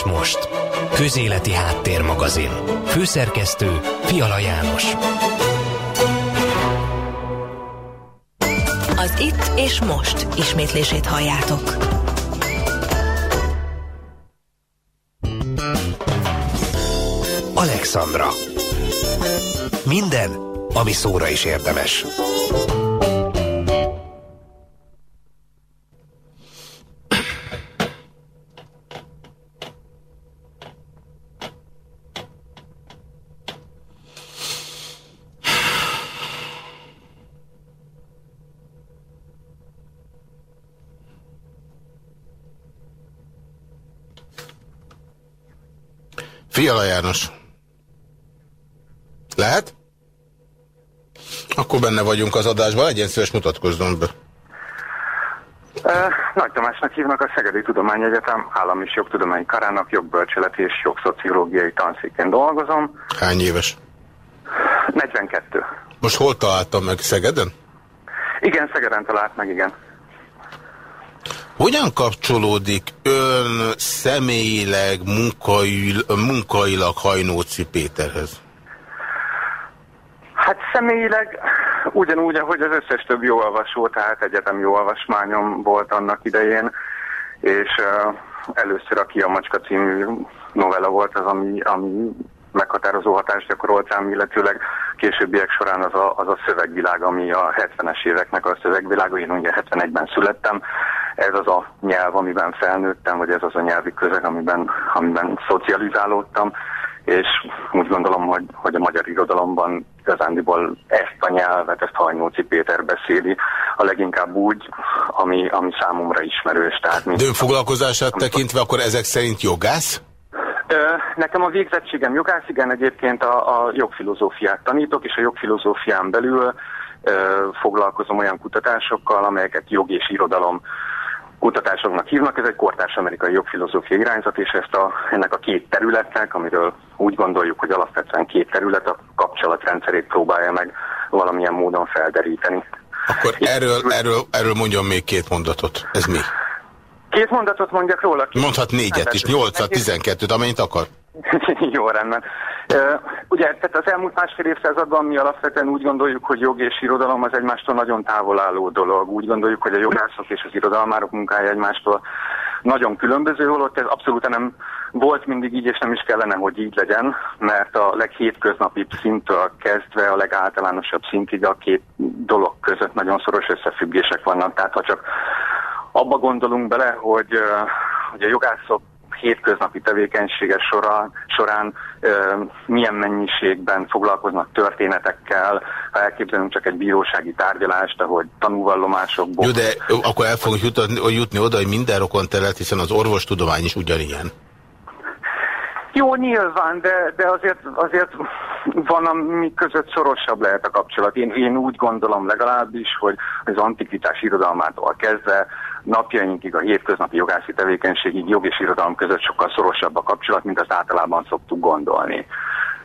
és most. Közéleti Háttérmagazin. Főszerkesztő Fiala János. Az itt és most ismétlését halljátok. Alexandra. Minden, ami szóra is érdemes. Fiala János. Lehet? Akkor benne vagyunk az adásban, legyen szíves mutatkozzon be. Nagy Tamásnak hívnak a Szegedi Tudományegyetem állami és jogtudományi karának jogbölcselet és jogszociológiai tanszéken dolgozom. Hány éves? 42. Most hol találtam meg Szegeden? Igen, Szegeden talált meg, igen. Hogyan kapcsolódik ön személyileg, munkail, munkailag Hajnóci Péterhez? Hát személyileg ugyanúgy, ahogy az összes több jó olvasó, tehát egyetem jó olvasmányom volt annak idején, és uh, először a Kia Macska című novella volt az, ami, ami meghatározó hatást gyakorolt rám, illetőleg későbbiek során az a, az a szövegvilág, ami a 70-es éveknek a szövegvilága, én ugye 71-ben születtem, ez az a nyelv, amiben felnőttem, vagy ez az a nyelvi közeg, amiben, amiben szocializálódtam, és úgy gondolom, hogy, hogy a magyar irodalomban igazándiból ezt a nyelvet, ezt Hajnóci Péter beszéli, a leginkább úgy, ami, ami számomra ismerős. Tehát, mint, De ön foglalkozását tekintve akkor ezek szerint jogász? Nekem a végzettségem jogász, igen, egyébként a, a jogfilozófiát tanítok, és a jogfilozófián belül ö, foglalkozom olyan kutatásokkal, amelyeket jog és irodalom kutatásoknak hívnak. Ez egy kortárs amerikai jogfilozófia irányzat, és ezt a, ennek a két területnek, amiről úgy gondoljuk, hogy alapvetően két terület a kapcsolatrendszerét próbálja meg valamilyen módon felderíteni. Akkor erről, erről, erről mondjon még két mondatot. Ez mi? Két mondatot mondjak róla? Mondhat négyet is, nyolcat, tizenkettőt, amennyit akar. Jó, rendben. Ugye, tehát az elmúlt másfél évszázadban mi alapvetően úgy gondoljuk, hogy jog és irodalom az egymástól nagyon távol álló dolog. Úgy gondoljuk, hogy a jogászok és az irodalmárok munkája egymástól nagyon különböző, holott ez abszolút nem volt mindig így, és nem is kellene, hogy így legyen, mert a leghétköznapibb szintől kezdve a legáltalánosabb szintig a két dolog között nagyon szoros összefüggések vannak. Tehát ha csak abba gondolunk bele, hogy, hogy a jogászok hétköznapi tevékenysége során, során milyen mennyiségben foglalkoznak történetekkel, ha elképzelünk csak egy bírósági tárgyalást, ahogy tanúvallomásokból. Jó, de akkor el fogunk jutni, jutni oda, hogy minden rokon telet, hiszen az orvostudomány is ugyanilyen. Jó, nyilván, de, de azért, azért van, ami között szorosabb lehet a kapcsolat. Én, én úgy gondolom legalábbis, hogy az antikvitás irodalmától kezdve napjainkig a hétköznapi jogászi tevékenységig jog és irodalom között sokkal szorosabb a kapcsolat, mint azt általában szoktuk gondolni.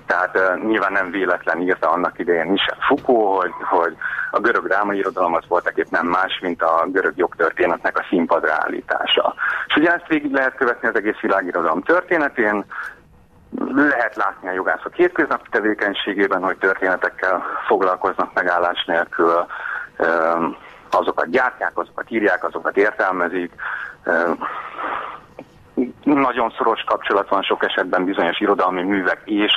Tehát uh, nyilván nem véletlen írta annak idején Michel Foucault, hogy, hogy a görög drámai irodalom az voltak nem más, mint a görög jogtörténetnek a színpadra állítása. És ugye ezt végig lehet követni az egész világirodalom történetén, lehet látni a jogászok hétköznapi tevékenységében, hogy történetekkel foglalkoznak megállás nélkül, azokat gyártják, azokat írják, azokat értelmezik. Nagyon szoros kapcsolat van sok esetben bizonyos irodalmi művek és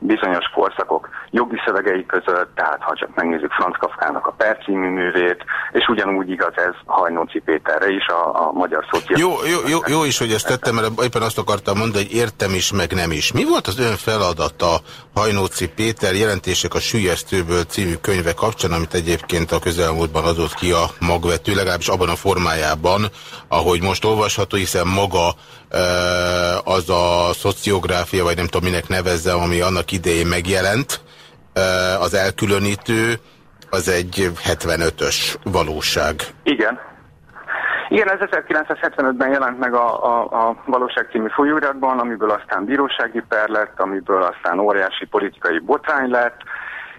bizonyos korszakok jogi szövegei között, tehát ha csak megnézzük Franz Kafkának a percímű művét, és ugyanúgy igaz ez Hajnóci Péterre is, a, a magyar szociális... Jó, jó, jó, jó is, hogy ezt tettem, mert éppen azt akartam mondani, hogy értem is, meg nem is. Mi volt az ön feladata Hajnóci Péter jelentések a Sülyeztőből című könyve kapcsán, amit egyébként a közelmúltban adott ki a magvető, legalábbis abban a formájában, ahogy most olvasható, hiszen maga az a szociográfia, vagy nem tudom minek nevezzem, ami annak idején megjelent, az elkülönítő, az egy 75-ös valóság. Igen. Igen, ez 1975-ben jelent meg a, a, a Valóság című folyóiratban, amiből aztán bírósági per lett, amiből aztán óriási politikai botrány lett,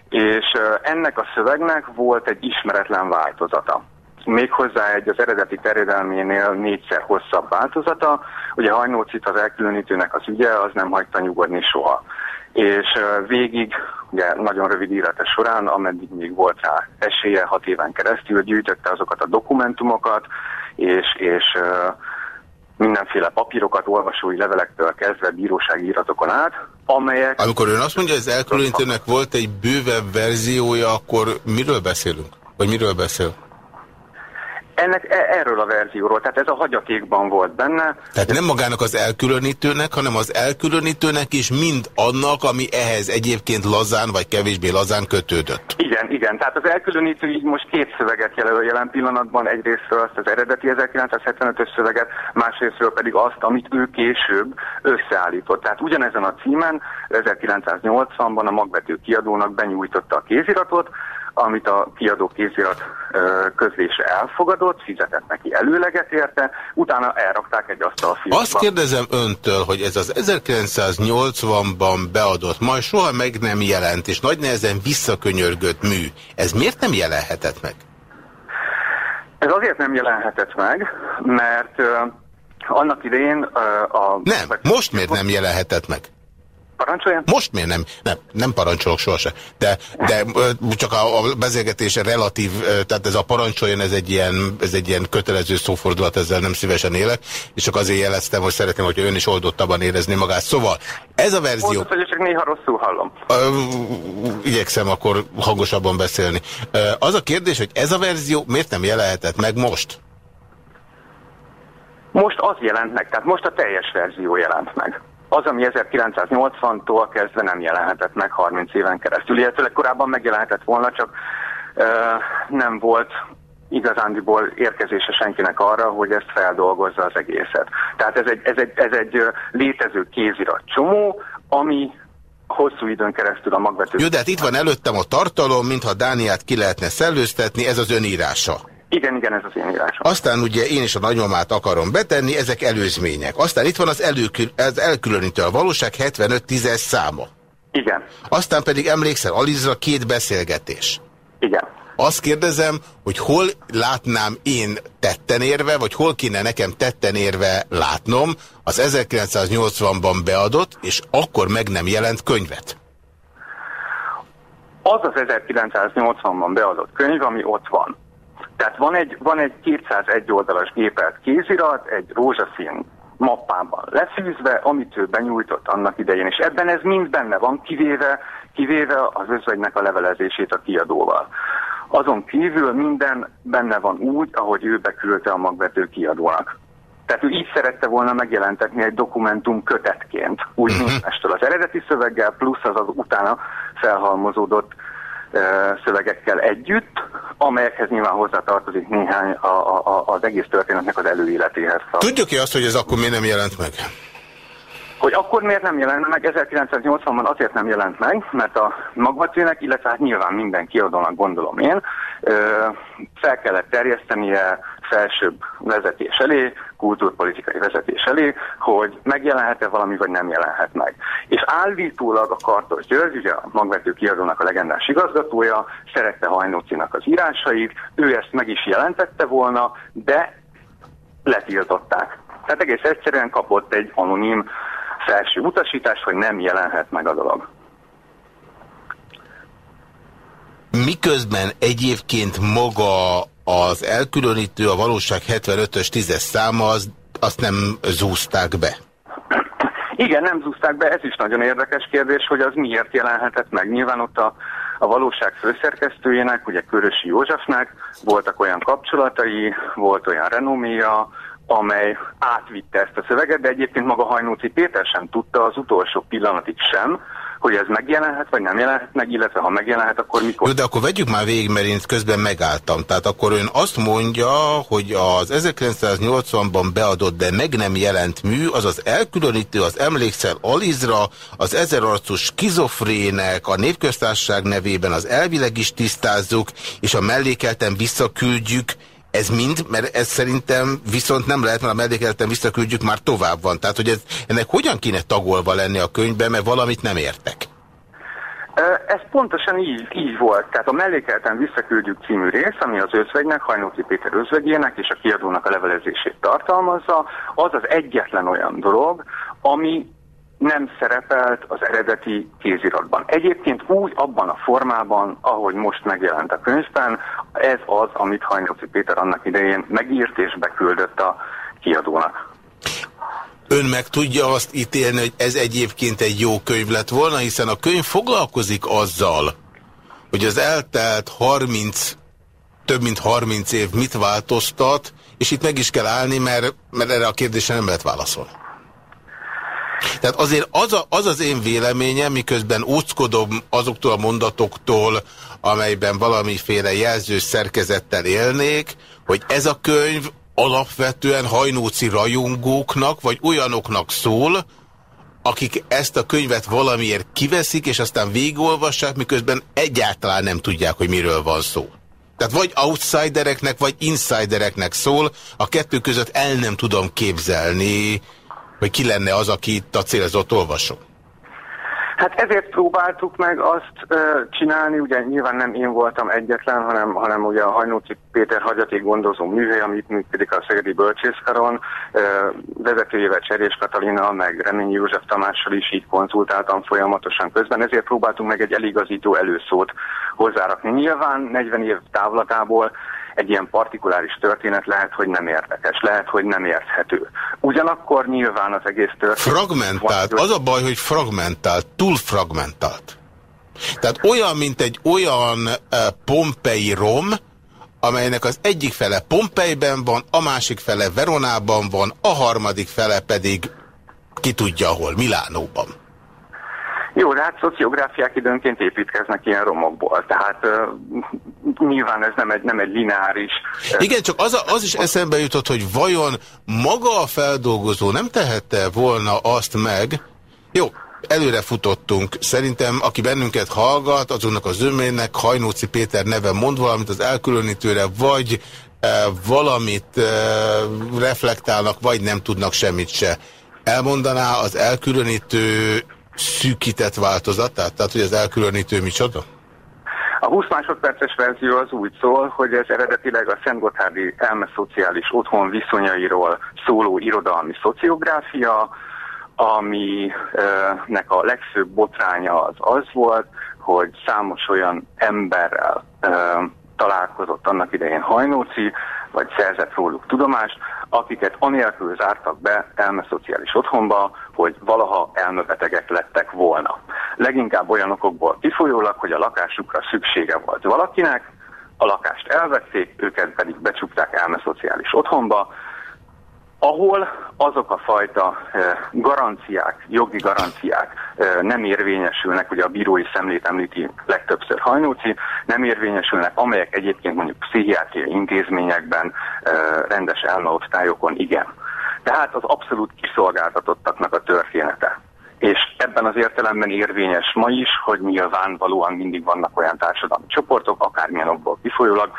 és ennek a szövegnek volt egy ismeretlen változata. Méghozzá egy az eredeti terjedelménél négyszer hosszabb változata. Ugye Hajnócit az elkülönítőnek az ügye, az nem hagyta nyugodni soha. És végig, ugye nagyon rövid élete során, ameddig még volt rá esélye, hat éven keresztül gyűjtötte azokat a dokumentumokat, és, és mindenféle papírokat, olvasói levelektől kezdve bírósági iratokon át, amelyek... Amikor ön azt mondja, hogy az elkülönítőnek volt egy bővebb verziója, akkor miről beszélünk? Vagy miről beszél? Ennek e- erről a verzióról, tehát ez a hagyatékban volt benne. Tehát nem magának az elkülönítőnek, hanem az elkülönítőnek is mind annak, ami ehhez egyébként lazán vagy kevésbé lazán kötődött. Igen, igen. Tehát az elkülönítő így most két szöveget jelöl jelen pillanatban. Egyrésztről azt az eredeti 1975-ös szöveget, másrésztről pedig azt, amit ő később összeállított. Tehát ugyanezen a címen 1980-ban a magbetű kiadónak benyújtotta a kéziratot, amit a kiadó kézirat közlése elfogadott, fizetett neki előleget érte, utána elrakták egy asztal fiúkba. Azt kérdezem öntől, hogy ez az 1980-ban beadott, majd soha meg nem jelent, és nagy nehezen visszakönyörgött mű, ez miért nem jelenhetett meg? Ez azért nem jelenhetett meg, mert annak idején a... Nem, most miért nem jelenhetett meg? Parancsoljon? Most miért nem? Nem, nem parancsolok sohasem. De, de csak a, a beszélgetése relatív, tehát ez a parancsoljon, ez egy, ilyen, ez egy ilyen kötelező szófordulat, ezzel nem szívesen élek, és csak azért jeleztem, hogy szeretném, hogy ön is oldottabban érezni magát. Szóval ez a verzió... Oldott, hogy csak néha rosszul hallom. Igyekszem akkor hangosabban beszélni. Az a kérdés, hogy ez a verzió miért nem jelenhetett meg most? Most az jelent meg, tehát most a teljes verzió jelent meg az, ami 1980-tól kezdve nem jelenhetett meg 30 éven keresztül, illetve korábban megjelenhetett volna, csak uh, nem volt igazándiból érkezése senkinek arra, hogy ezt feldolgozza az egészet. Tehát ez egy, ez egy, ez egy létező kézirat csomó, ami hosszú időn keresztül a magvető... Jó, de hát itt van előttem a tartalom, mintha Dániát ki lehetne szellőztetni, ez az önírása. Igen, igen, ez az én írásom. Aztán ugye én is a nagymamát akarom betenni, ezek előzmények. Aztán itt van az, előkül, az elkülönítő, a valóság 75 tízes száma. Igen. Aztán pedig emlékszel, Alizra két beszélgetés. Igen. Azt kérdezem, hogy hol látnám én tetten érve, vagy hol kéne nekem tetten érve látnom az 1980-ban beadott, és akkor meg nem jelent könyvet. Az az 1980-ban beadott könyv, ami ott van. Tehát van egy, van egy 201 oldalas gépelt kézirat, egy rózsaszín mappában leszűzve, amit ő benyújtott annak idején, és ebben ez mind benne van, kivéve, kivéve az özvegynek a levelezését a kiadóval. Azon kívül minden benne van úgy, ahogy ő beküldte a magvető kiadónak. Tehát ő így szerette volna megjelentetni egy dokumentum kötetként, úgy, mint uh-huh. az eredeti szöveggel, plusz az az utána felhalmozódott szövegekkel együtt, amelyekhez nyilván hozzátartozik néhány a, a, az egész történetnek az előéletéhez. Tudjuk-e azt, hogy ez akkor miért nem jelent meg? Hogy akkor miért nem jelent meg? 1980-ban azért nem jelent meg, mert a magvacének, illetve hát nyilván minden kiadónak gondolom én, fel kellett terjesztenie felsőbb vezetés elé, kultúrpolitikai vezetés elé, hogy megjelenhet-e valami, vagy nem jelenhet meg. És állítólag a Kartos György, ugye a magvető kiadónak a legendás igazgatója, szerette Hajnócinak az írásait, ő ezt meg is jelentette volna, de letiltották. Tehát egész egyszerűen kapott egy anonim felső utasítást, hogy nem jelenhet meg a dolog. Miközben egyébként maga az elkülönítő, a valóság 75-ös tízes száma, az, azt nem zúzták be. Igen, nem zúzták be, ez is nagyon érdekes kérdés, hogy az miért jelenhetett meg. Nyilván ott a, a valóság főszerkesztőjének, ugye Körösi Józsefnek voltak olyan kapcsolatai, volt olyan renoméja, amely átvitte ezt a szöveget, de egyébként maga Hajnóci Péter sem tudta az utolsó pillanatig sem, hogy ez megjelenhet, vagy nem jelenhet meg, illetve ha megjelenhet, akkor mikor. Jó, de akkor vegyük már végig, mert én közben megálltam. Tehát akkor ön azt mondja, hogy az 1980-ban beadott, de meg nem jelent mű, az az elkülönítő, az emlékszel Alizra, az ezerarcus skizofrének, a népköztársaság nevében az elvileg is tisztázzuk, és a mellékelten visszaküldjük, ez mind, mert ez szerintem viszont nem lehet, mert a mellékeleten visszaküldjük, már tovább van. Tehát, hogy ez, ennek hogyan kéne tagolva lenni a könyvben, mert valamit nem értek? Ez pontosan így, így volt. Tehát a mellékelten visszaküldjük című rész, ami az özvegynek, Hajnóci Péter özvegyének és a kiadónak a levelezését tartalmazza, az az egyetlen olyan dolog, ami nem szerepelt az eredeti kéziratban. Egyébként úgy abban a formában, ahogy most megjelent a könyvben, ez az, amit Hajnóci Péter annak idején megírt és beküldött a kiadónak. Ön meg tudja azt ítélni, hogy ez egyébként egy jó könyv lett volna, hiszen a könyv foglalkozik azzal, hogy az eltelt 30, több mint 30 év mit változtat, és itt meg is kell állni, mert, mert erre a kérdésre nem lehet válaszolni. Tehát azért az, a, az az én véleményem, miközben óckodom azoktól a mondatoktól, amelyben valamiféle jelző szerkezettel élnék, hogy ez a könyv alapvetően hajnóci rajongóknak, vagy olyanoknak szól, akik ezt a könyvet valamiért kiveszik, és aztán végigolvassák, miközben egyáltalán nem tudják, hogy miről van szó. Tehát vagy outsidereknek, vagy insidereknek szól, a kettő között el nem tudom képzelni, hogy ki lenne az, aki itt a célzott olvasó. Hát ezért próbáltuk meg azt uh, csinálni, ugye nyilván nem én voltam egyetlen, hanem, hanem ugye a Hajnóci Péter hagyaték gondozó műhely, amit működik a Szegedi Bölcsészkaron, uh, vezetőjével Cserés Katalina, meg Reményi József Tamással is így konzultáltam folyamatosan közben, ezért próbáltunk meg egy eligazító előszót hozzárakni. Nyilván 40 év távlatából egy ilyen partikuláris történet lehet, hogy nem érdekes, lehet, hogy nem érthető. Ugyanakkor nyilván az egész történet... Fragmentált. Az a baj, hogy fragmentált, túl fragmentált. Tehát olyan, mint egy olyan uh, pompei rom, amelynek az egyik fele Pompeiben van, a másik fele Veronában van, a harmadik fele pedig ki tudja hol, Milánóban. Jó, de hát szociográfiák időnként építkeznek ilyen romokból, tehát uh, nyilván ez nem egy, nem egy lineáris... Igen, csak az, a, az is eszembe jutott, hogy vajon maga a feldolgozó nem tehette volna azt meg, jó, előre futottunk. Szerintem, aki bennünket hallgat, azonnak az ömének Hajnóci Péter neve mond valamit az elkülönítőre, vagy e, valamit e, reflektálnak, vagy nem tudnak semmit se. Elmondaná az elkülönítő szűkített változatát? Tehát, hogy az elkülönítő micsoda? A 20 másodperces verzió az úgy szól, hogy ez eredetileg a Szent Gotthárdi elmeszociális otthon viszonyairól szóló irodalmi szociográfia, aminek a legfőbb botránya az az volt, hogy számos olyan emberrel találkozott annak idején Hajnóci, vagy szerzett róluk tudomást, akiket anélkül zártak be elmeszociális otthonba, hogy valaha elmebetegek lettek volna. Leginkább olyan okokból kifolyólag, hogy a lakásukra szüksége volt valakinek, a lakást elvették, őket pedig becsukták elmeszociális otthonba, ahol azok a fajta eh, garanciák, jogi garanciák eh, nem érvényesülnek, ugye a bírói szemlét említi legtöbbször Hajnóci, nem érvényesülnek, amelyek egyébként mondjuk pszichiátriai intézményekben, eh, rendes elmeosztályokon igen. Tehát az abszolút kiszolgáltatottaknak a története. És ebben az értelemben érvényes ma is, hogy nyilvánvalóan mindig vannak olyan társadalmi csoportok, akármilyen okból kifolyólag,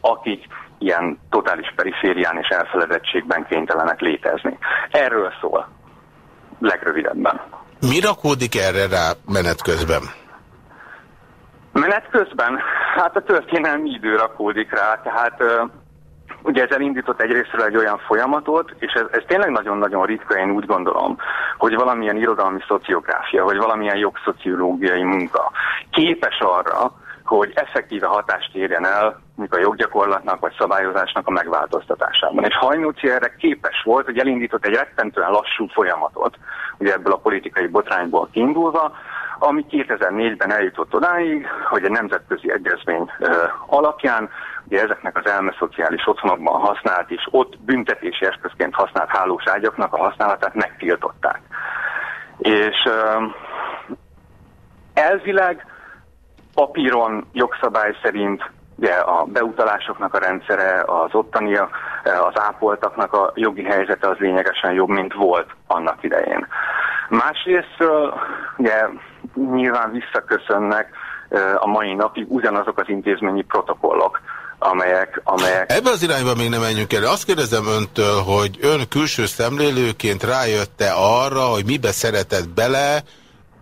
akik ilyen totális periférián és elfeledettségben kénytelenek létezni. Erről szól legrövidebben. Mi rakódik erre rá menet közben? Menet közben? Hát a történelmi idő rakódik rá, tehát ugye ez elindított egyrésztről egy olyan folyamatot, és ez, ez tényleg nagyon-nagyon ritka, én úgy gondolom, hogy valamilyen irodalmi szociográfia, vagy valamilyen jogszociológiai munka képes arra, hogy effektíve hatást érjen el a joggyakorlatnak vagy szabályozásnak a megváltoztatásában. És Hajnóci erre képes volt, hogy elindított egy rettentően lassú folyamatot, ugye ebből a politikai botrányból kiindulva, ami 2004-ben eljutott odáig, hogy egy nemzetközi egyezmény ö, alapján ugye ezeknek az elmeszociális otthonokban használt és ott büntetési eszközként használt hálós a használatát megtiltották. És ö, elvileg papíron jogszabály szerint ugye a beutalásoknak a rendszere, az ottani az ápoltaknak a jogi helyzete az lényegesen jobb, mint volt annak idején. Másrészt ugye nyilván visszaköszönnek a mai napig ugyanazok az intézményi protokollok, amelyek... amelyek... Ebben az irányban még nem menjünk el. Azt kérdezem öntől, hogy ön külső szemlélőként rájötte arra, hogy mibe szeretett bele,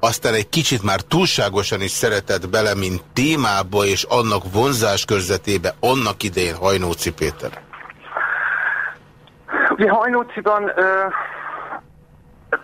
aztán egy kicsit már túlságosan is szeretett bele, mint témába és annak vonzás körzetébe annak idején Hajnóci Péter? Ugye Hajnóciban...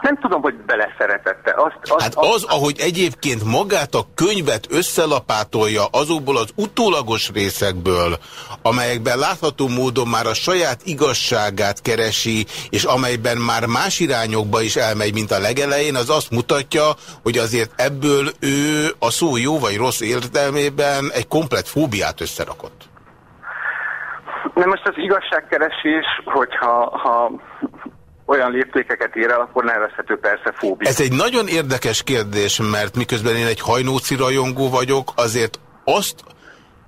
Nem tudom, hogy beleszeretette. Azt, azt, hát az, ahogy egyébként magát a könyvet összelapátolja azokból az utólagos részekből, amelyekben látható módon már a saját igazságát keresi, és amelyben már más irányokba is elmegy, mint a legelején, az azt mutatja, hogy azért ebből ő a szó jó vagy rossz értelmében egy komplet fóbiát összerakott. Nem most az igazságkeresés, hogyha ha olyan léptékeket ér el, akkor nevezhető persze fóbia. Ez egy nagyon érdekes kérdés, mert miközben én egy hajnóci rajongó vagyok, azért azt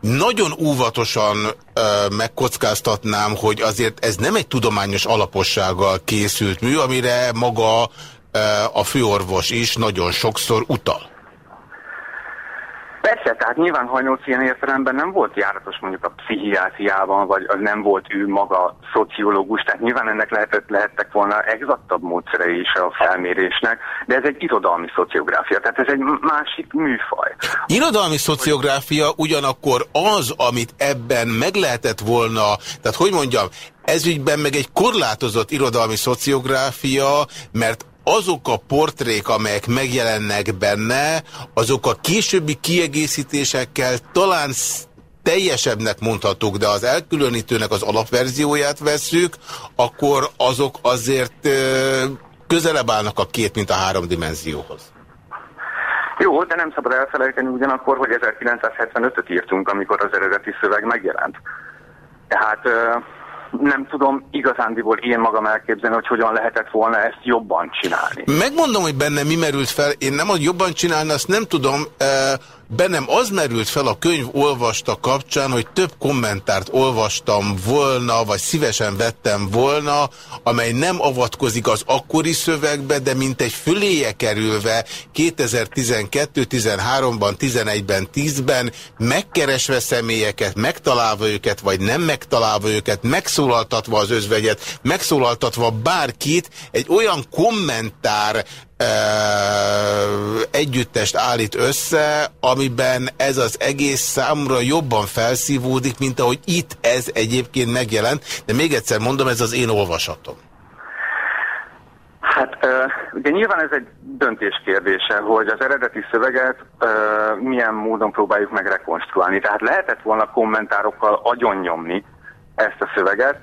nagyon óvatosan ö, megkockáztatnám, hogy azért ez nem egy tudományos alapossággal készült mű, amire maga ö, a főorvos is nagyon sokszor utal. Persze, tehát nyilván Hajnóc ilyen értelemben nem volt járatos mondjuk a pszichiátriában, vagy az nem volt ő maga szociológus, tehát nyilván ennek lehetett, lehettek volna exaktabb módszere is a felmérésnek, de ez egy irodalmi szociográfia, tehát ez egy másik műfaj. Irodalmi szociográfia ugyanakkor az, amit ebben meg lehetett volna, tehát hogy mondjam, ezügyben meg egy korlátozott irodalmi szociográfia, mert azok a portrék, amelyek megjelennek benne, azok a későbbi kiegészítésekkel talán teljesebbnek mondhatók, de az elkülönítőnek az alapverzióját vesszük, akkor azok azért közelebb állnak a két, mint a három dimenzióhoz. Jó, de nem szabad elfelejteni ugyanakkor, hogy 1975-öt írtunk, amikor az eredeti szöveg megjelent. Tehát nem tudom igazándiból én magam elképzelni, hogy hogyan lehetett volna ezt jobban csinálni. Megmondom, hogy benne mi merült fel. Én nem, hogy jobban csinálni, azt nem tudom. Bennem az merült fel a könyv olvasta kapcsán, hogy több kommentárt olvastam volna, vagy szívesen vettem volna, amely nem avatkozik az akkori szövegbe, de mint egy föléje kerülve 2012-13-ban, 11-ben, 10-ben megkeresve személyeket, megtalálva őket, vagy nem megtalálva őket, megszólaltatva az özvegyet, megszólaltatva bárkit, egy olyan kommentár együttest állít össze, amiben ez az egész számra jobban felszívódik, mint ahogy itt ez egyébként megjelent, de még egyszer mondom, ez az én olvasatom. Hát ugye nyilván ez egy döntés kérdése, hogy az eredeti szöveget milyen módon próbáljuk meg rekonstruálni. Tehát lehetett volna kommentárokkal agyonnyomni ezt a szöveget,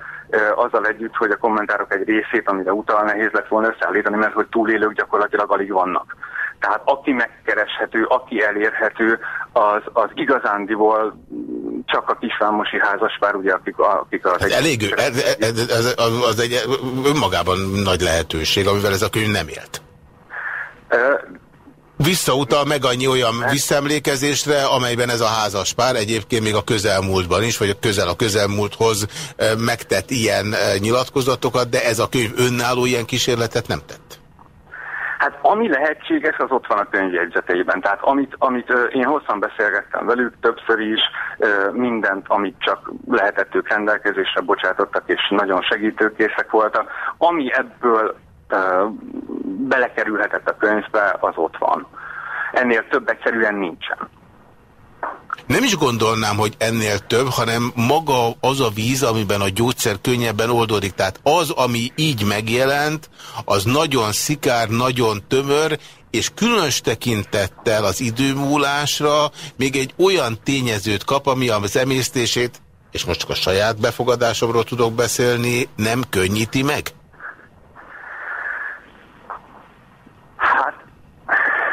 azzal együtt, hogy a kommentárok egy részét, amire utal, nehéz lett volna összeállítani, mert hogy túlélők gyakorlatilag alig vannak. Tehát aki megkereshető, aki elérhető, az, az igazándiból csak a kisvámosi házaspár, ugye, akik, akik az... Hát elég, ez, ez, ez, az, az egy önmagában nagy lehetőség, amivel ez a könyv nem élt. Visszautal meg annyi olyan visszaemlékezésre, amelyben ez a házas pár egyébként még a közelmúltban is, vagy a közel a közelmúlthoz megtett ilyen nyilatkozatokat, de ez a könyv önálló ilyen kísérletet nem tett. Hát ami lehetséges, az ott van a könyvjegyzeteiben. Tehát amit, amit én hosszan beszélgettem velük, többször is mindent, amit csak lehetett ők rendelkezésre bocsátottak, és nagyon segítőkészek voltak. Ami ebből belekerülhetett a könyvbe, az ott van. Ennél több egyszerűen nincsen. Nem is gondolnám, hogy ennél több, hanem maga az a víz, amiben a gyógyszer könnyebben oldódik. Tehát az, ami így megjelent, az nagyon szikár, nagyon tömör, és különös tekintettel az időmúlásra még egy olyan tényezőt kap, ami az emésztését, és most csak a saját befogadásomról tudok beszélni, nem könnyíti meg?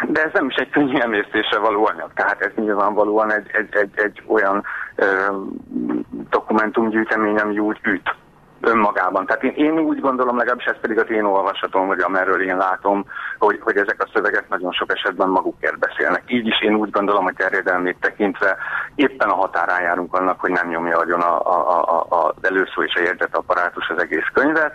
De ez nem is egy könnyű emésztésre való anyag. Tehát ez nyilvánvalóan egy, egy, egy, egy olyan ö, dokumentumgyűjtemény, ami úgy üt önmagában. Tehát én, én úgy gondolom, legalábbis ez pedig az én olvasatom, vagy amerről én látom, hogy, hogy ezek a szövegek nagyon sok esetben magukért beszélnek. Így is én úgy gondolom, hogy terjedelmét tekintve éppen a határán járunk annak, hogy nem nyomja agyon a, a, a, a, az előszó és a jegyzetapparátus az egész könyvet,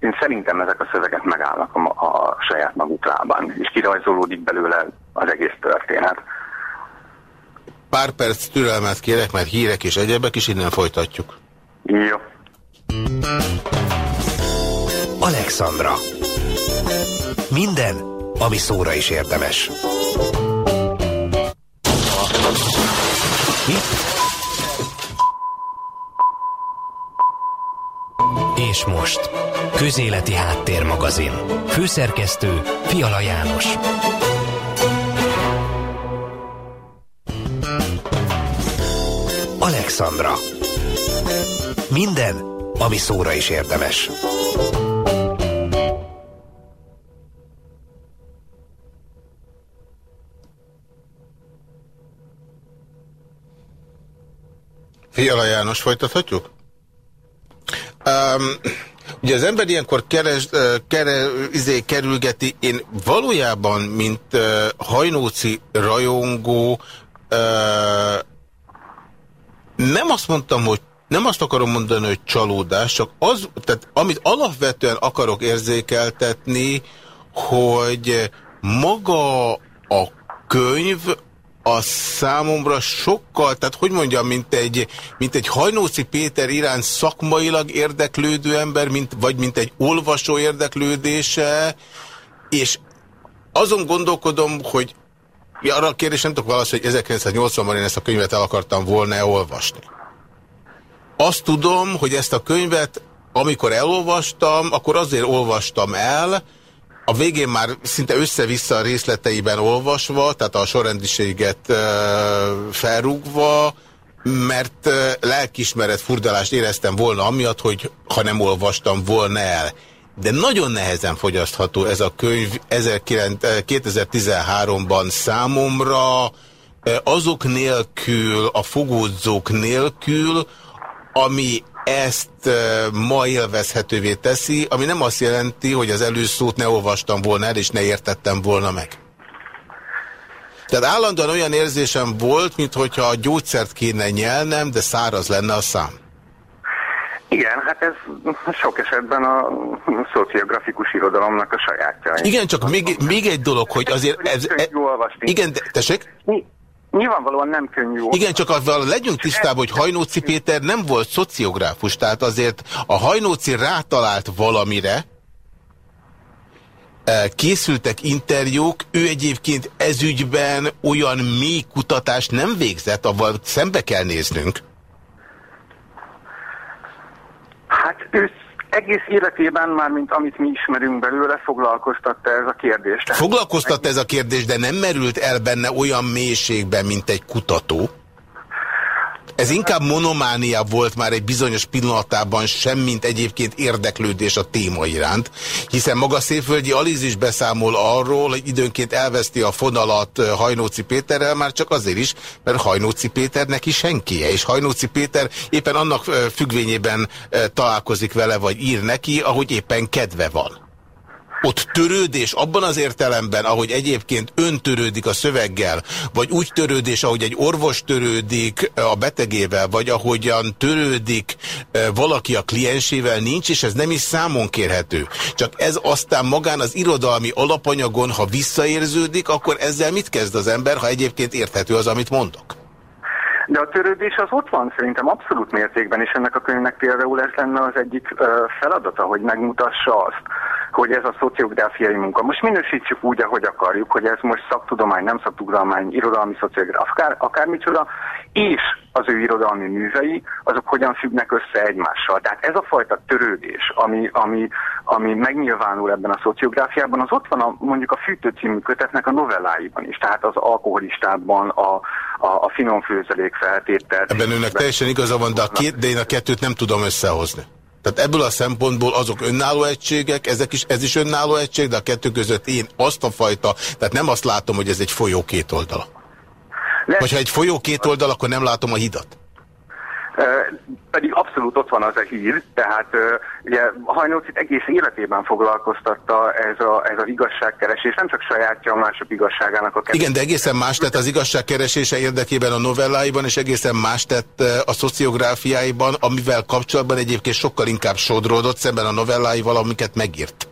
én szerintem ezek a szövegek megállnak a, a saját maguk lábán, és kirajzolódik belőle az egész történet. Pár perc türelmet kérek, mert hírek és egyebek is innen folytatjuk. Jó. Alexandra. Minden, ami szóra is érdemes. És most, Közéleti Háttérmagazin. Főszerkesztő Fiala János. Alexandra. Minden, ami szóra is érdemes. Fiala János, folytathatjuk? Um, ugye az ember ilyenkor keres, kere, izé, kerülgeti, én valójában, mint uh, hajnóci rajongó, uh, nem azt mondtam, hogy nem azt akarom mondani, hogy csalódás, csak az, tehát amit alapvetően akarok érzékeltetni, hogy maga a könyv a számomra sokkal, tehát hogy mondjam, mint egy, mint egy Hajnóci Péter iránt szakmailag érdeklődő ember, mint, vagy mint egy olvasó érdeklődése, és azon gondolkodom, hogy ja, arra a kérdés nem tudok válaszolni, hogy 1980-ban én ezt a könyvet el akartam volna olvasni. Azt tudom, hogy ezt a könyvet, amikor elolvastam, akkor azért olvastam el, a végén már szinte össze-vissza a részleteiben olvasva, tehát a sorrendiséget felrúgva, mert lelkismeret furdalást éreztem volna amiatt, hogy ha nem olvastam volna el. De nagyon nehezen fogyasztható ez a könyv 2013-ban számomra, azok nélkül, a fogódzók nélkül, ami ezt ma élvezhetővé teszi, ami nem azt jelenti, hogy az előszót ne olvastam volna el, és ne értettem volna meg. Tehát állandóan olyan érzésem volt, mintha a gyógyszert kéne nyelnem, de száraz lenne a szám. Igen, hát ez sok esetben a szociografikus irodalomnak a sajátja. Igen, csak még, még egy dolog, hogy azért... Ez, ez, igen, de, tessék? Nyilvánvalóan nem könnyű. Igen, csak azzal legyünk tisztában, hogy Hajnóci Péter nem volt szociográfus, tehát azért a Hajnóci rátalált valamire, eh, készültek interjúk, ő egyébként ezügyben olyan mély kutatást nem végzett, avval szembe kell néznünk. Hát ő egész életében már, mint amit mi ismerünk belőle, foglalkoztatta ez a kérdés. Foglalkoztatta ez a kérdés, de nem merült el benne olyan mélységben, mint egy kutató? Ez inkább monománia volt már egy bizonyos pillanatában sem, mint egyébként érdeklődés a téma iránt, hiszen maga Széföldi Aliz is beszámol arról, hogy időnként elveszti a fonalat Hajnóci Péterrel, már csak azért is, mert Hajnóci Péter neki senkie, és Hajnóci Péter éppen annak függvényében találkozik vele, vagy ír neki, ahogy éppen kedve van ott törődés abban az értelemben, ahogy egyébként ön törődik a szöveggel, vagy úgy törődés, ahogy egy orvos törődik a betegével, vagy ahogyan törődik valaki a kliensével nincs, és ez nem is számon kérhető. Csak ez aztán magán az irodalmi alapanyagon, ha visszaérződik, akkor ezzel mit kezd az ember, ha egyébként érthető az, amit mondok? De a törődés az ott van szerintem abszolút mértékben, és ennek a könyvnek például ez lenne az egyik feladata, hogy megmutassa azt, hogy ez a szociográfiai munka. Most minősítsük úgy, ahogy akarjuk, hogy ez most szaktudomány, nem szaktudomány, irodalmi szociográf, akár, akármicsoda, és az ő irodalmi művei, azok hogyan függnek össze egymással. Tehát ez a fajta törődés, ami, ami, ami megnyilvánul ebben a szociográfiában, az ott van a, mondjuk a Fűtő című kötetnek a novelláiban is, tehát az alkoholistában, a, a, a finom főzelék feltétel. Ebben önnek teljesen igaza van, de, a két, de én a kettőt nem tudom összehozni. Tehát ebből a szempontból azok önálló egységek, ezek is, ez is önálló egység, de a kettő között én azt a fajta, tehát nem azt látom, hogy ez egy folyó két oldala. Hogyha egy folyó két oldal, akkor nem látom a hidat pedig abszolút ott van az a hír, tehát ugye Hajnócit egész életében foglalkoztatta ez, a, ez az igazságkeresés, nem csak sajátja a mások igazságának a keresés. Igen, de egészen más tett az igazságkeresése érdekében a novelláiban, és egészen más tett a szociográfiáiban, amivel kapcsolatban egyébként sokkal inkább sodródott szemben a novelláival, amiket megírt.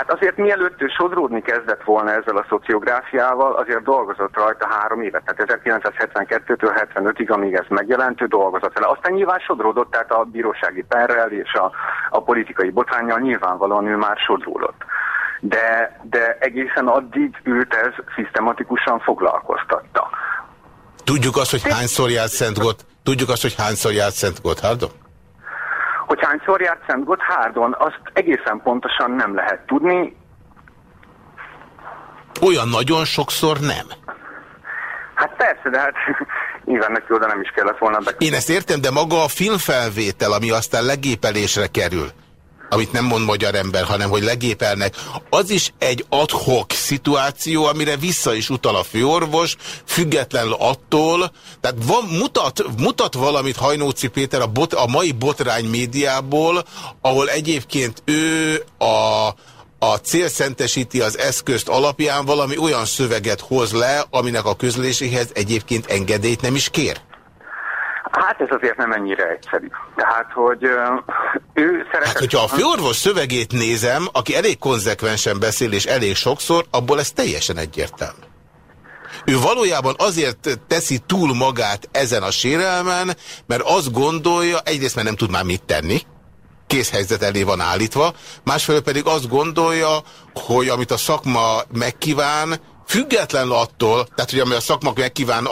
Hát azért mielőtt ő sodródni kezdett volna ezzel a szociográfiával, azért dolgozott rajta három évet, tehát 1972-től 75-ig, amíg ez megjelent, ő dolgozott vele. Aztán nyilván sodródott, tehát a bírósági perrel és a, a politikai botrányjal nyilvánvalóan ő már sodródott. de, de egészen addig őt ez szisztematikusan foglalkoztatta. Tudjuk azt, hogy hányszor járt Szent Gott? Tudjuk azt, hogy hányszor járt Szent Gotthárdon? Hogy hányszor járt Szent Gotthárdon, azt egészen pontosan nem lehet tudni. Olyan nagyon sokszor nem. Hát persze, de hát nyilván neki oda nem is kellett volna be. Én ezt értem, de maga a filmfelvétel, ami aztán legépelésre kerül, amit nem mond magyar ember, hanem hogy legépelnek, az is egy adhok szituáció, amire vissza is utal a főorvos, függetlenül attól, tehát van, mutat, mutat valamit Hajnóci Péter a, bot, a mai botrány médiából, ahol egyébként ő a a cél szentesíti az eszközt alapján valami olyan szöveget hoz le, aminek a közléséhez egyébként engedélyt nem is kér? Hát ez azért nem ennyire egyszerű. Tehát, hogy ő szeretett... Hát, hogyha a főorvos szövegét nézem, aki elég konzekvensen beszél és elég sokszor, abból ez teljesen egyértelmű. Ő valójában azért teszi túl magát ezen a sérelmen, mert azt gondolja, egyrészt mert nem tud már mit tenni, készhelyzet elé van állítva, másfelől pedig azt gondolja, hogy amit a szakma megkíván, Függetlenül attól, tehát hogy ami a szakmak megkíván,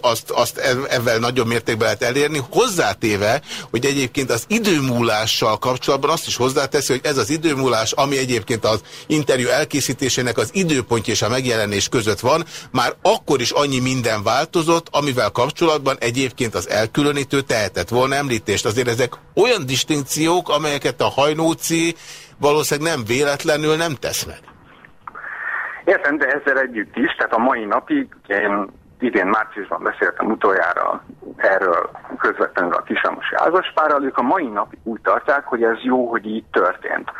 azt, azt ezzel nagyobb mértékben lehet elérni, hozzátéve, hogy egyébként az időmúlással kapcsolatban azt is hozzáteszi, hogy ez az időmúlás, ami egyébként az interjú elkészítésének az időpontja és a megjelenés között van, már akkor is annyi minden változott, amivel kapcsolatban egyébként az elkülönítő tehetett volna említést. Azért ezek olyan distinkciók, amelyeket a hajnóci valószínűleg nem véletlenül nem tesz meg. Értem, de ezzel együtt is, tehát a mai napig, én idén márciusban beszéltem utoljára erről közvetlenül a kisamosi házaspárral, ők a mai napig úgy tartják, hogy ez jó, hogy így történt.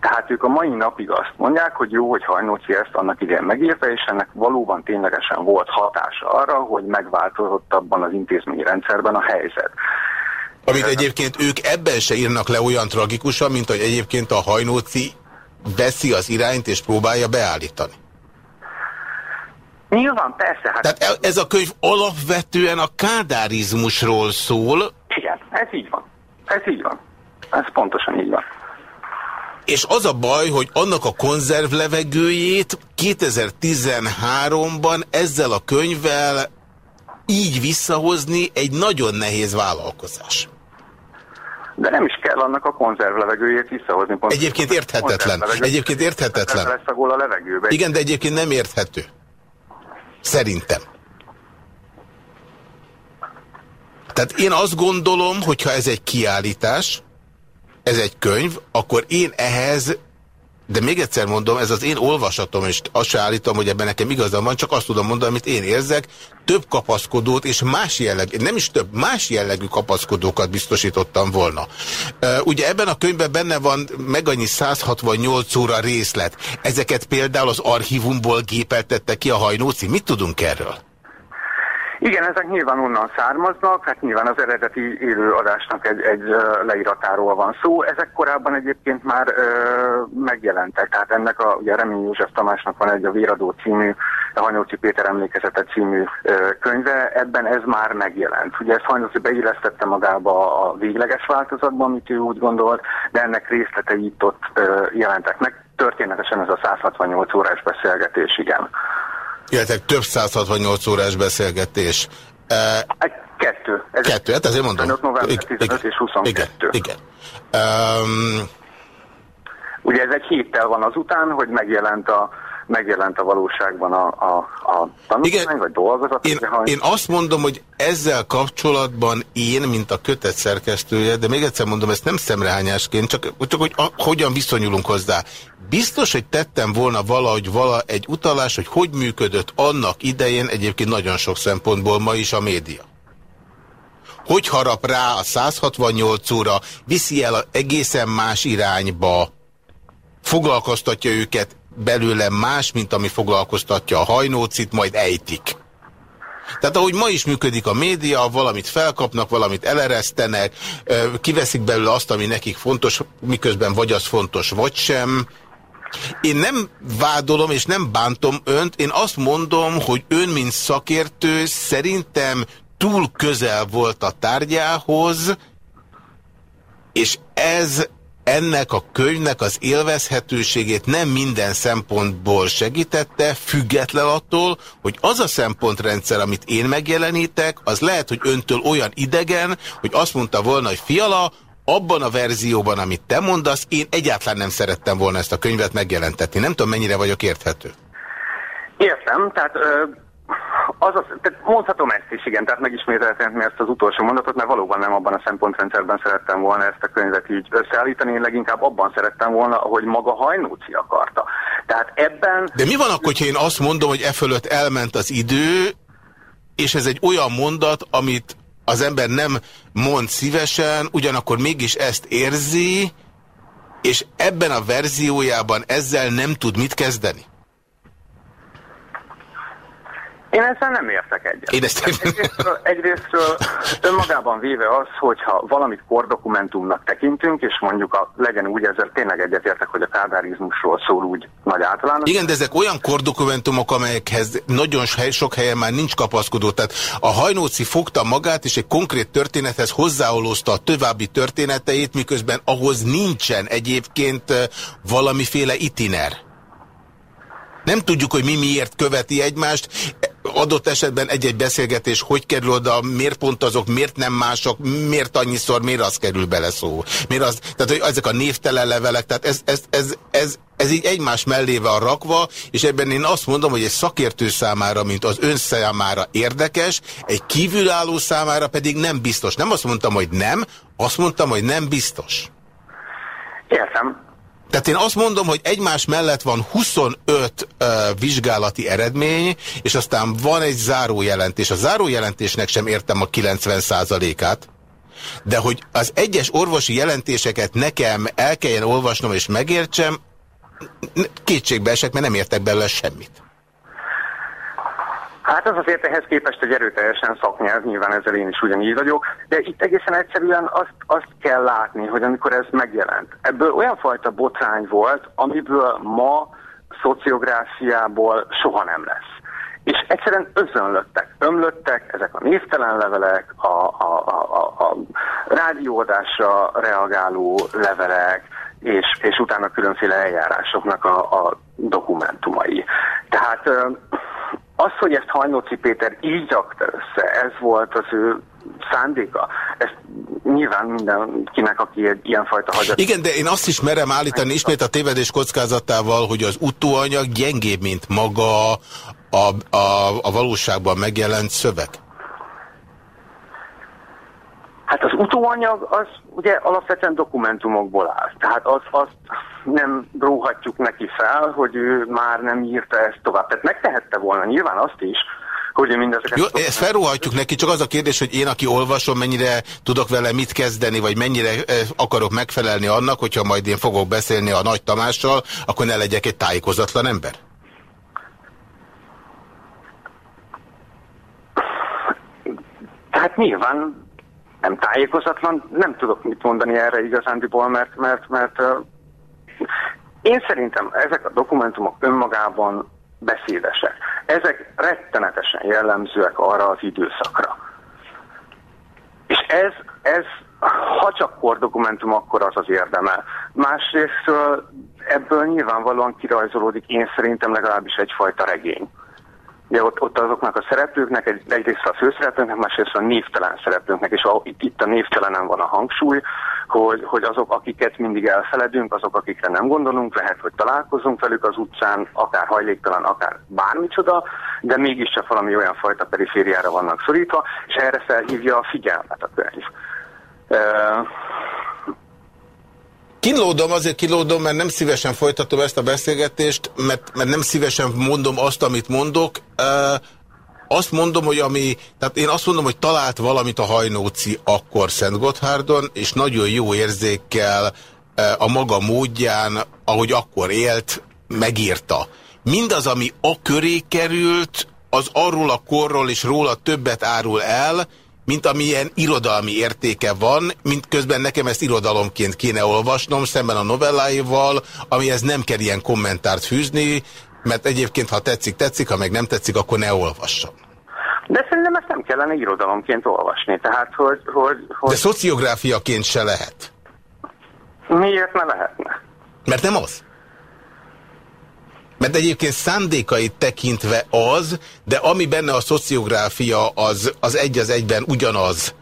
Tehát ők a mai napig azt mondják, hogy jó, hogy Hajnóci ezt annak idején megírta, és ennek valóban ténylegesen volt hatása arra, hogy megváltozott abban az intézményi rendszerben a helyzet. Amit egyébként ők ebben se írnak le olyan tragikusan, mint hogy egyébként a Hajnóci veszi az irányt és próbálja beállítani. Nyilván, persze. Hát... Tehát ez a könyv alapvetően a kádárizmusról szól. Igen, ez így van. Ez így van. Ez pontosan így van. És az a baj, hogy annak a konzervlevegőjét 2013-ban ezzel a könyvvel így visszahozni egy nagyon nehéz vállalkozás de nem is kell annak a konzervlevegőjét visszahozni. Pont egyébként érthetetlen. Egyébként érthetetlen. Lesz a levegőbe. Igen, de egyébként nem érthető. Szerintem. Tehát én azt gondolom, hogyha ez egy kiállítás, ez egy könyv, akkor én ehhez de még egyszer mondom, ez az én olvasatom, és azt se állítom, hogy ebben nekem igazam van, csak azt tudom mondani, amit én érzek, több kapaszkodót és más jellegű, nem is több, más jellegű kapaszkodókat biztosítottam volna. Ugye ebben a könyvben benne van meg annyi 168 óra részlet. Ezeket például az archívumból gépeltette ki a hajnóci. Mit tudunk erről? Igen, ezek nyilván onnan származnak, hát nyilván az eredeti élőadásnak egy, egy leíratáról van szó. Ezek korábban egyébként már ö, megjelentek, tehát ennek a, ugye Remény József Tamásnak van egy a Véradó című, a Hanyóci Péter emlékezete című ö, könyve, ebben ez már megjelent. Ugye ezt Hanyóci beillesztette magába a végleges változatban, amit ő úgy gondolt, de ennek részletei itt ott ö, jelentek meg. Történetesen ez a 168 órás beszélgetés, igen illetve több 168 órás beszélgetés. Egy kettő. Ez kettő, hát ezért mondom. November 15 igen, és 22. Igen, igen. Um, Ugye ez egy héttel van azután, hogy megjelent a megjelent a valóságban a, a, a tanulmány, vagy dolgozat. Én, én azt mondom, hogy ezzel kapcsolatban én, mint a kötet szerkesztője, de még egyszer mondom, ezt nem szemrehányásként, csak, csak hogy a, hogyan viszonyulunk hozzá. Biztos, hogy tettem volna valahogy vala egy utalás, hogy hogy működött annak idején egyébként nagyon sok szempontból ma is a média. Hogy harap rá a 168 óra, viszi el egészen más irányba, foglalkoztatja őket belőle más, mint ami foglalkoztatja a hajnócit, majd ejtik. Tehát ahogy ma is működik a média, valamit felkapnak, valamit eleresztenek, kiveszik belőle azt, ami nekik fontos, miközben vagy az fontos, vagy sem. Én nem vádolom és nem bántom önt, én azt mondom, hogy ön, mint szakértő, szerintem túl közel volt a tárgyához, és ez ennek a könyvnek az élvezhetőségét nem minden szempontból segítette, független attól, hogy az a szempontrendszer, amit én megjelenítek, az lehet, hogy öntől olyan idegen, hogy azt mondta volna, hogy fiala, abban a verzióban, amit te mondasz, én egyáltalán nem szerettem volna ezt a könyvet megjelentetni. Nem tudom, mennyire vagyok érthető. Értem, tehát az, az, tehát mondhatom ezt is, igen, tehát megismételhetem ezt az utolsó mondatot, mert valóban nem abban a szempontrendszerben szerettem volna ezt a könyvet így összeállítani, én leginkább abban szerettem volna, hogy maga Hajnóci akarta. Tehát ebben... De mi van akkor, hogyha én azt mondom, hogy e fölött elment az idő, és ez egy olyan mondat, amit az ember nem mond szívesen, ugyanakkor mégis ezt érzi, és ebben a verziójában ezzel nem tud mit kezdeni? Én ezzel nem értek egyet. Én ezt egyrésztről, egyrésztről önmagában véve az, hogyha valamit kordokumentumnak tekintünk, és mondjuk a, legyen úgy, ezzel tényleg egyetértek, hogy a kádárizmusról szól úgy nagy általános. Igen, de ezek olyan kordokumentumok, amelyekhez nagyon sok helyen már nincs kapaszkodó. Tehát a hajnóci fogta magát, és egy konkrét történethez hozzáolózta a további történeteit, miközben ahhoz nincsen egyébként valamiféle itiner. Nem tudjuk, hogy mi miért követi egymást adott esetben egy-egy beszélgetés hogy kerül oda, miért pont azok, miért nem mások, miért annyiszor, miért az kerül bele szó. Miért az, tehát hogy ezek a névtelen levelek, tehát ez, ez, ez, ez, ez így egymás mellé van rakva, és ebben én azt mondom, hogy egy szakértő számára, mint az ön számára érdekes, egy kívülálló számára pedig nem biztos. Nem azt mondtam, hogy nem, azt mondtam, hogy nem biztos. Értem. Tehát én azt mondom, hogy egymás mellett van 25 uh, vizsgálati eredmény, és aztán van egy zárójelentés. A zárójelentésnek sem értem a 90%-át, de hogy az egyes orvosi jelentéseket nekem el kelljen olvasnom és megértsem, kétségbe esek, mert nem értek belőle semmit. Hát az azért ehhez képest egy erőteljesen szaknyelv, nyilván ezzel én is ugyanígy vagyok, de itt egészen egyszerűen azt, azt kell látni, hogy amikor ez megjelent, ebből olyan fajta botrány volt, amiből ma szociográfiából soha nem lesz. És egyszerűen özönlöttek, ömlöttek ezek a névtelen levelek, a, a, a, a, a rádióadásra reagáló levelek, és, és utána különféle eljárásoknak a, a dokumentumai. Tehát az, hogy ezt Hajnóci Péter így rakta össze, ez volt az ő szándéka. Ez nyilván mindenkinek, aki egy ilyenfajta hagyat... Igen, de én azt is merem állítani ismét a tévedés kockázatával, hogy az utóanyag gyengébb, mint maga a, a, a valóságban megjelent szöveg. Hát az utóanyag az ugye alapvetően dokumentumokból áll. Tehát azt, azt nem róhatjuk neki fel, hogy ő már nem írta ezt tovább. Tehát megtehette volna nyilván azt is, hogy mindezeket... Jó, ezt felruhatjuk neki, csak az a kérdés, hogy én, aki olvasom, mennyire tudok vele mit kezdeni, vagy mennyire eh, akarok megfelelni annak, hogyha majd én fogok beszélni a Nagy Tamással, akkor ne legyek egy tájékozatlan ember? Tehát nyilván nem tájékozatlan, nem tudok mit mondani erre igazándiból, mert, mert, mert uh, én szerintem ezek a dokumentumok önmagában beszédesek. Ezek rettenetesen jellemzőek arra az időszakra. És ez, ez ha csak kordokumentum, akkor az az érdeme. Másrészt ebből nyilvánvalóan kirajzolódik én szerintem legalábbis egyfajta regény. Ugye ott, ott azoknak a szereplőknek, egy, egyrészt a főszereplőknek, másrészt a névtelen szereplőknek, és a, itt, itt a névtelenen van a hangsúly, hogy, hogy azok, akiket mindig elfeledünk, azok, akikre nem gondolunk, lehet, hogy találkozunk velük az utcán, akár hajléktalan, akár bármicsoda, de mégiscsak valami olyan fajta perifériára vannak szorítva, és erre felhívja a figyelmet a könyv. Kínlódom, azért kínlódom, mert nem szívesen folytatom ezt a beszélgetést, mert, mert nem szívesen mondom azt, amit mondok. Uh, azt mondom, hogy ami, tehát én azt mondom, hogy talált valamit a Hajnóci akkor Szent Gotthárdon, és nagyon jó érzékkel a maga módján, ahogy akkor élt, megírta. Mindaz, ami a köré került, az arról a korról és róla többet árul el, mint amilyen irodalmi értéke van, mint közben nekem ezt irodalomként kéne olvasnom, szemben a novelláival, amihez nem kell ilyen kommentárt fűzni, mert egyébként, ha tetszik, tetszik, ha meg nem tetszik, akkor ne olvassam. De szerintem ezt nem kellene irodalomként olvasni, tehát hogy... hogy, hogy... De szociográfiaként se lehet. Miért ne lehetne? Mert nem az. Mert egyébként szándékait tekintve az, de ami benne a szociográfia, az, az egy az egyben ugyanaz,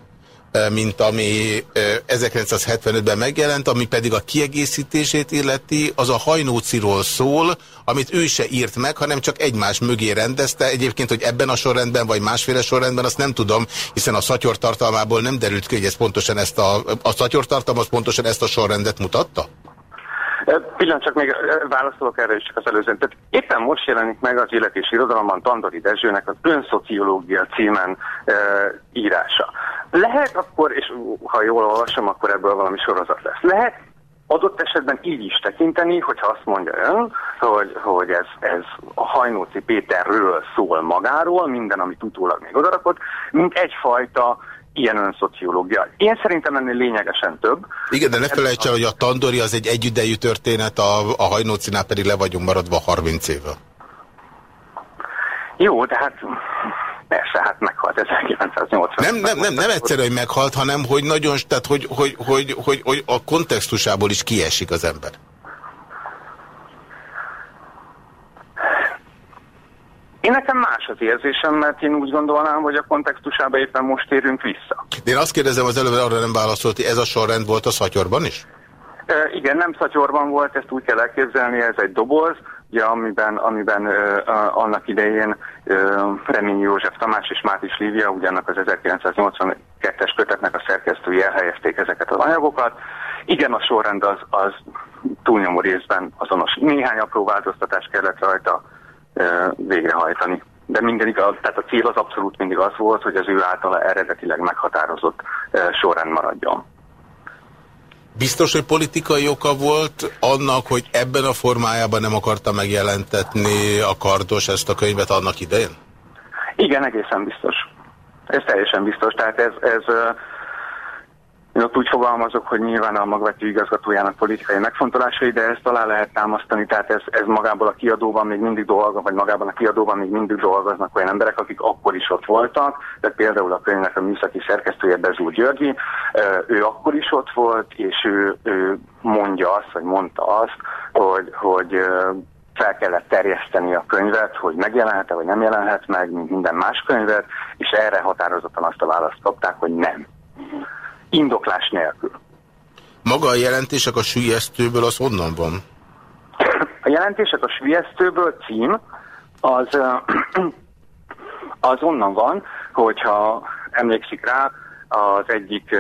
mint ami 1975-ben megjelent, ami pedig a kiegészítését illeti, az a hajnóciról szól, amit ő se írt meg, hanem csak egymás mögé rendezte. Egyébként, hogy ebben a sorrendben, vagy másféle sorrendben, azt nem tudom, hiszen a szatyor tartalmából nem derült ki, hogy ez pontosan ezt a, a szatyor tartalma, az pontosan ezt a sorrendet mutatta? Pillanat, csak még válaszolok erre is csak az előzőn. Tehát éppen most jelenik meg az élet és irodalomban Tandori Dezsőnek az önszociológia címen e, írása. Lehet akkor, és ha jól olvasom, akkor ebből valami sorozat lesz. Lehet adott esetben így is tekinteni, hogyha azt mondja ön, hogy, hogy ez, ez a Hajnóci Péterről szól magáról, minden, amit utólag még odarakott, mint egyfajta ilyen önszociológia. Én szerintem ennél lényegesen több. Igen, de ne felejtse, hogy a Tandori az egy együddejű történet, a, a Hajnócinál pedig le vagyunk maradva 30 éve. Jó, de hát persze, hát meghalt 1980. Nem, nem, nem, nem egyszerű, hogy meghalt, hanem hogy nagyon, tehát hogy, hogy, hogy, hogy, hogy a kontextusából is kiesik az ember. Én nekem más az érzésem, mert én úgy gondolnám, hogy a kontextusába éppen most érünk vissza. De én azt kérdezem, az előbb arra nem válaszolt, hogy ez a sorrend volt a szatyorban is? E, igen, nem szatyorban volt, ezt úgy kell elképzelni, ez egy doboz, ja, amiben, amiben ö, annak idején ö, Remény József Tamás és Mátis Lívia, ugyanak az 1982-es kötetnek a szerkesztői elhelyezték ezeket az anyagokat. Igen, a sorrend az, az túlnyomó részben azonos. Néhány apró változtatás kellett rajta végrehajtani. De mindig igaz, tehát a cél az abszolút mindig az volt, hogy az ő általa eredetileg meghatározott sorrend maradjon. Biztos, hogy politikai oka volt annak, hogy ebben a formájában nem akarta megjelentetni a kardos ezt a könyvet annak idején? Igen, egészen biztos. Ez teljesen biztos. Tehát ez, ez én ott úgy fogalmazok, hogy nyilván a magvető igazgatójának politikai megfontolásai, de ezt talán lehet támasztani, tehát ez, ez magából a kiadóban még mindig dolgoznak, vagy magában a kiadóban még mindig dolgoznak olyan emberek, akik akkor is ott voltak, tehát például a könyvnek a műszaki szerkesztője Bezú Györgyi, ő akkor is ott volt, és ő, ő mondja azt, vagy mondta azt, hogy, hogy fel kellett terjeszteni a könyvet, hogy megjelenhet-e, vagy nem jelenhet meg, mint minden más könyvet, és erre határozottan azt a választ kapták, hogy nem indoklás nélkül. Maga a jelentések a sülyeztőből az honnan van? A jelentések a sülyeztőből cím az, az onnan van, hogyha emlékszik rá, az egyik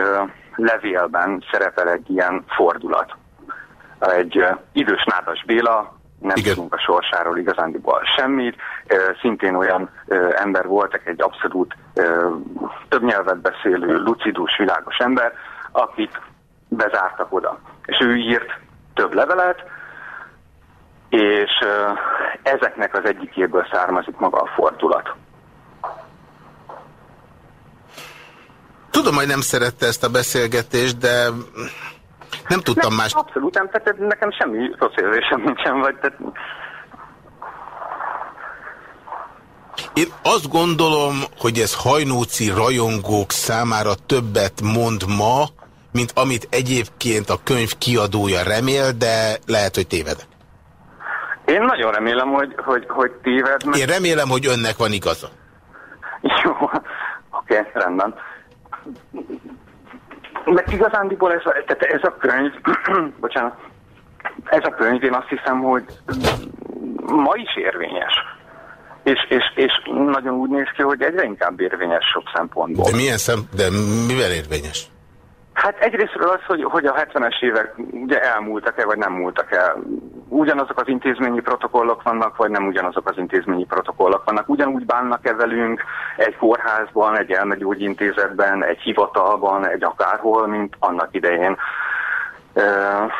levélben szerepel egy ilyen fordulat. Egy idős Nádas Béla, nem Igen. tudunk a sorsáról igazándiból semmit, szintén olyan ember voltak, egy abszolút több nyelvet beszélő, lucidus, világos ember, akit bezártak oda. És ő írt több levelet, és ezeknek az egyikéből származik maga a fordulat. Tudom, hogy nem szerette ezt a beszélgetést, de nem tudtam nem, más... Abszolút nem, tehát nekem semmi rossz érzésem nincsen, vagy tehát Én azt gondolom, hogy ez hajnóci rajongók számára többet mond ma, mint amit egyébként a könyv kiadója remél, de lehet, hogy tévedek. Én nagyon remélem, hogy, hogy, hogy téved. Mert... Én remélem, hogy önnek van igaza. Jó, oké, okay, rendben. Mert igazándiból ez a, tehát ez a könyv, bocsánat, ez a könyv, én azt hiszem, hogy ma is érvényes. És, és, és nagyon úgy néz ki, hogy egyre inkább érvényes sok szempontból. De milyen szem, de mivel érvényes? Hát egyrésztről az, hogy, hogy a 70-es évek ugye elmúltak-e, vagy nem múltak el. Ugyanazok az intézményi protokollok vannak, vagy nem ugyanazok az intézményi protokollok vannak. Ugyanúgy bánnak-e velünk egy kórházban, egy elmegyógyintézetben, egy hivatalban, egy akárhol, mint annak idején. Uh,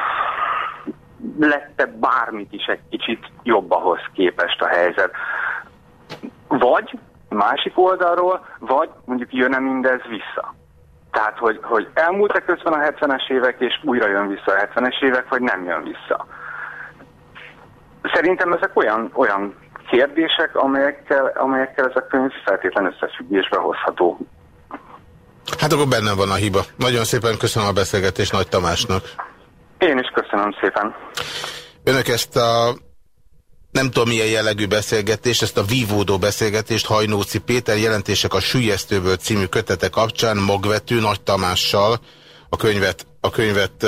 lette bármit is egy kicsit jobb ahhoz képest a helyzet. Vagy másik oldalról, vagy mondjuk jön-e mindez vissza. Tehát, hogy, hogy elmúltak közben a 70-es évek, és újra jön vissza a 70-es évek, vagy nem jön vissza. Szerintem ezek olyan, olyan kérdések, amelyekkel, amelyekkel ez a könyv feltétlen összefüggésbe hozható. Hát akkor bennem van a hiba. Nagyon szépen köszönöm a beszélgetést Nagy Tamásnak. Én is köszönöm szépen. Önök ezt a nem tudom milyen jellegű beszélgetést, ezt a vívódó beszélgetést Hajnóci Péter jelentések a Sülyeztőből című kötete kapcsán magvető Nagy Tamással, a könyvet, a könyvet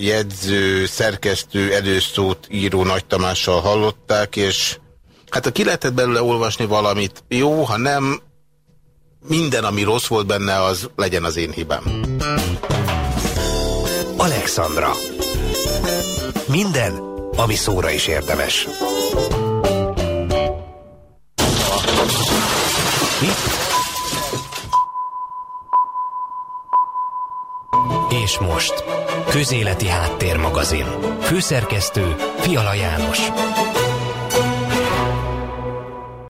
jegyző, szerkesztő, előszót író Nagy Tamással hallották, és hát ha ki lehetett belőle olvasni valamit, jó, ha nem, minden, ami rossz volt benne, az legyen az én hibám. Alexandra. Minden, ami szóra is érdemes. Mi? És most, Közéleti Háttérmagazin. Főszerkesztő Fiala János.